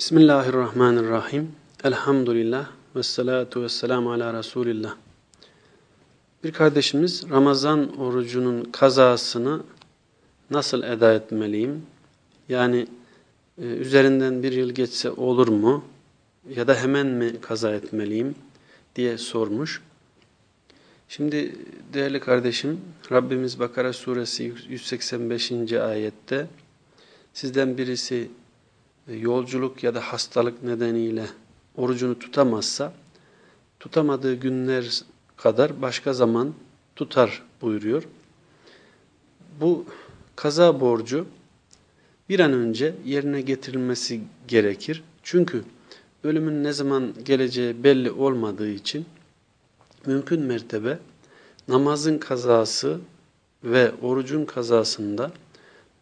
Bismillahirrahmanirrahim. Elhamdülillah ve salatu ve selamu ala Resulillah. Bir kardeşimiz Ramazan orucunun kazasını nasıl eda etmeliyim? Yani e, üzerinden bir yıl geçse olur mu? Ya da hemen mi kaza etmeliyim? diye sormuş. Şimdi değerli kardeşim Rabbimiz Bakara suresi 185. ayette sizden birisi yolculuk ya da hastalık nedeniyle orucunu tutamazsa tutamadığı günler kadar başka zaman tutar buyuruyor. Bu kaza borcu bir an önce yerine getirilmesi gerekir. Çünkü ölümün ne zaman geleceği belli olmadığı için mümkün mertebe namazın kazası ve orucun kazasında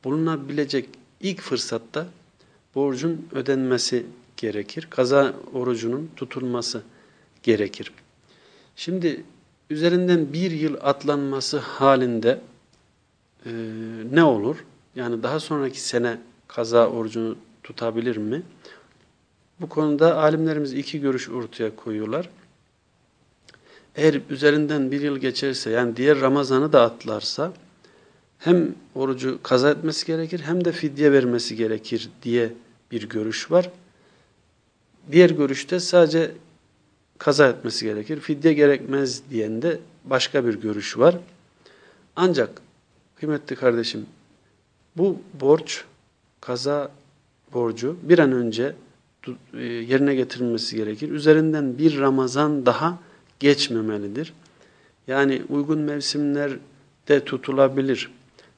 bulunabilecek ilk fırsatta borcun ödenmesi gerekir. Kaza orucunun tutulması gerekir. Şimdi üzerinden bir yıl atlanması halinde e, ne olur? Yani daha sonraki sene kaza orucunu tutabilir mi? Bu konuda alimlerimiz iki görüş ortaya koyuyorlar. Eğer üzerinden bir yıl geçerse yani diğer Ramazan'ı da atlarsa hem orucu kaza etmesi gerekir hem de fidye vermesi gerekir diye bir görüş var. Diğer görüşte sadece kaza etmesi gerekir. Fidye gerekmez diyen de başka bir görüş var. Ancak kıymetli kardeşim bu borç, kaza borcu bir an önce e, yerine getirilmesi gerekir. Üzerinden bir Ramazan daha geçmemelidir. Yani uygun mevsimlerde tutulabilir,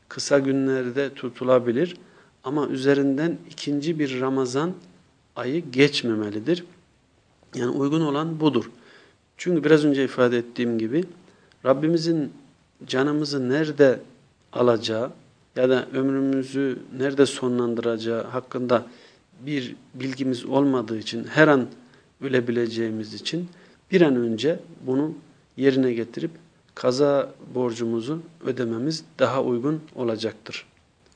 kısa günlerde tutulabilir ama üzerinden ikinci bir Ramazan ayı geçmemelidir. Yani uygun olan budur. Çünkü biraz önce ifade ettiğim gibi Rabbimizin canımızı nerede alacağı ya da ömrümüzü nerede sonlandıracağı hakkında bir bilgimiz olmadığı için her an ölebileceğimiz için bir an önce bunu yerine getirip kaza borcumuzu ödememiz daha uygun olacaktır.